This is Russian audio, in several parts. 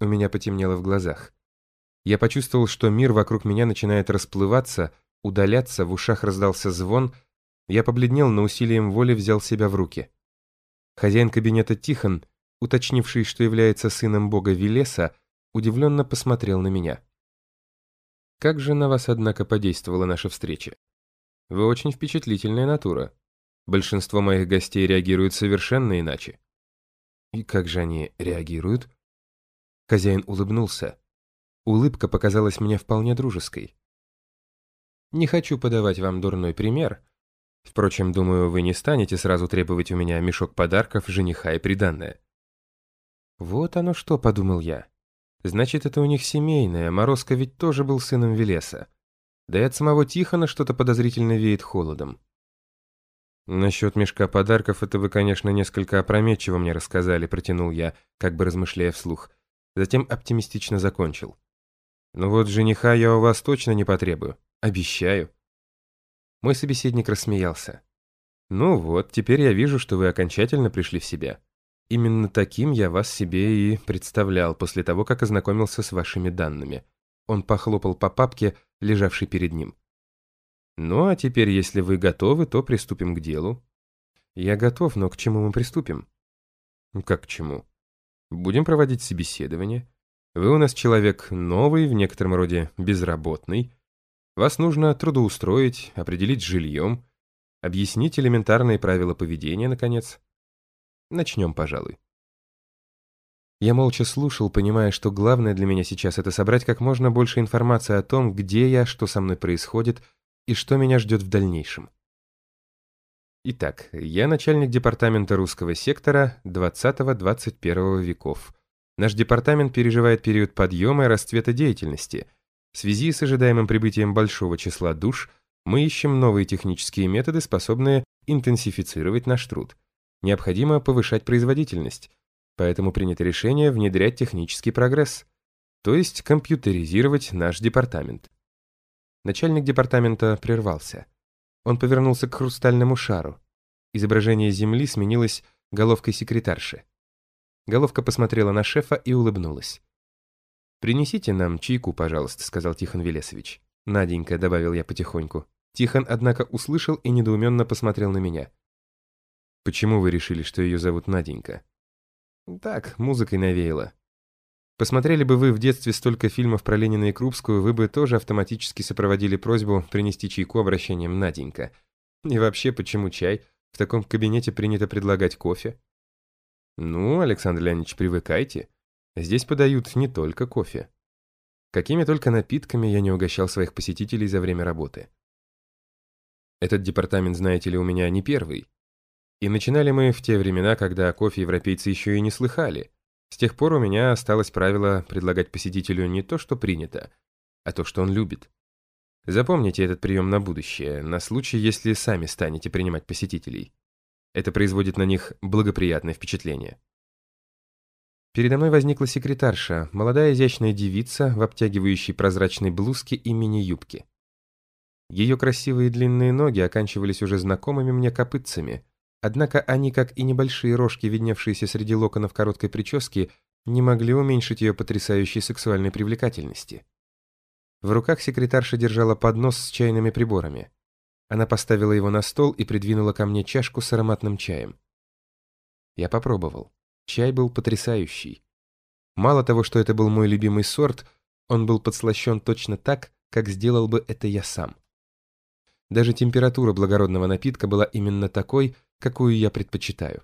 У меня потемнело в глазах. Я почувствовал, что мир вокруг меня начинает расплываться, удаляться, в ушах раздался звон. Я побледнел, но усилием воли взял себя в руки. Хозяин кабинета Тихон, уточнивший, что является сыном бога Велеса, удивленно посмотрел на меня. «Как же на вас, однако, подействовала наша встреча? Вы очень впечатлительная натура. Большинство моих гостей реагируют совершенно иначе». «И как же они реагируют?» Хозяин улыбнулся. Улыбка показалась мне вполне дружеской. Не хочу подавать вам дурной пример. Впрочем, думаю, вы не станете сразу требовать у меня мешок подарков, жениха и приданное. Вот оно что, подумал я. Значит, это у них семейное, Морозко ведь тоже был сыном Велеса. Да и от самого Тихона что-то подозрительно веет холодом. «Насчет мешка подарков это вы, конечно, несколько опрометчиво мне рассказали», протянул я, как бы размышляя вслух. Затем оптимистично закончил. «Ну вот жениха я у вас точно не потребую. Обещаю». Мой собеседник рассмеялся. «Ну вот, теперь я вижу, что вы окончательно пришли в себя. Именно таким я вас себе и представлял после того, как ознакомился с вашими данными». Он похлопал по папке, лежавшей перед ним. «Ну а теперь, если вы готовы, то приступим к делу». «Я готов, но к чему мы приступим?» «Как к чему?» Будем проводить собеседование. Вы у нас человек новый, в некотором роде безработный. Вас нужно трудоустроить, определить жильем, объяснить элементарные правила поведения, наконец. Начнем, пожалуй. Я молча слушал, понимая, что главное для меня сейчас это собрать как можно больше информации о том, где я, что со мной происходит и что меня ждет в дальнейшем. Итак, я начальник департамента русского сектора 20-21 веков. Наш департамент переживает период подъема и расцвета деятельности. В связи с ожидаемым прибытием большого числа душ, мы ищем новые технические методы, способные интенсифицировать наш труд. Необходимо повышать производительность, поэтому принято решение внедрять технический прогресс, то есть компьютеризировать наш департамент. Начальник департамента прервался. Он повернулся к хрустальному шару. Изображение Земли сменилось головкой секретарши. Головка посмотрела на шефа и улыбнулась. «Принесите нам чайку, пожалуйста», — сказал Тихон Велесович. «Наденька», — добавил я потихоньку. Тихон, однако, услышал и недоуменно посмотрел на меня. «Почему вы решили, что ее зовут Наденька?» «Так, музыкой навеяло. Посмотрели бы вы в детстве столько фильмов про Ленина и Крупскую, вы бы тоже автоматически сопроводили просьбу принести чайку обращением Наденька. И вообще, почему чай? В таком кабинете принято предлагать кофе. Ну, Александр Леонидович, привыкайте. Здесь подают не только кофе. Какими только напитками я не угощал своих посетителей за время работы. Этот департамент, знаете ли, у меня не первый. И начинали мы в те времена, когда кофе европейцы еще и не слыхали. С тех пор у меня осталось правило предлагать посетителю не то, что принято, а то, что он любит. Запомните этот прием на будущее, на случай, если сами станете принимать посетителей. Это производит на них благоприятное впечатление. Передо мной возникла секретарша, молодая изящная девица в обтягивающей прозрачной блузке и мини-юбке. Ее красивые длинные ноги оканчивались уже знакомыми мне копытцами, Однако они, как и небольшие рожки, видневшиеся среди локонов короткой прически, не могли уменьшить ее потрясающей сексуальной привлекательности. В руках секретарша держала поднос с чайными приборами. Она поставила его на стол и придвинула ко мне чашку с ароматным чаем. Я попробовал. Чай был потрясающий. Мало того, что это был мой любимый сорт, он был подслащен точно так, как сделал бы это я сам. Даже температура благородного напитка была именно такой, какую я предпочитаю.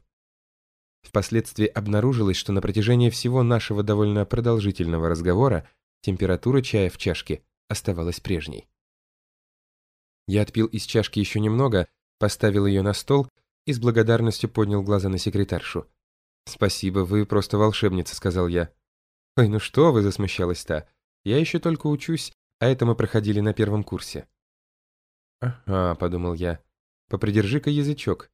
Впоследствии обнаружилось, что на протяжении всего нашего довольно продолжительного разговора температура чая в чашке оставалась прежней. Я отпил из чашки еще немного, поставил ее на стол и с благодарностью поднял глаза на секретаршу. «Спасибо, вы просто волшебница», — сказал я. «Ой, ну что вы», — засмущалась та. «Я еще только учусь, а это мы проходили на первом курсе». «Ага», — подумал я. «Попридержи-ка язычок.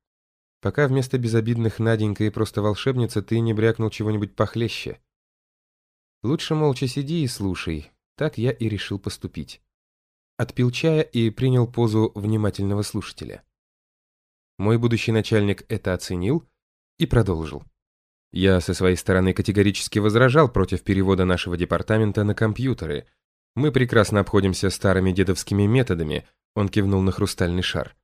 Пока вместо безобидных Наденька и просто волшебница ты не брякнул чего-нибудь похлеще. Лучше молча сиди и слушай. Так я и решил поступить. Отпил чая и принял позу внимательного слушателя. Мой будущий начальник это оценил и продолжил. Я со своей стороны категорически возражал против перевода нашего департамента на компьютеры. Мы прекрасно обходимся старыми дедовскими методами, он кивнул на хрустальный шар.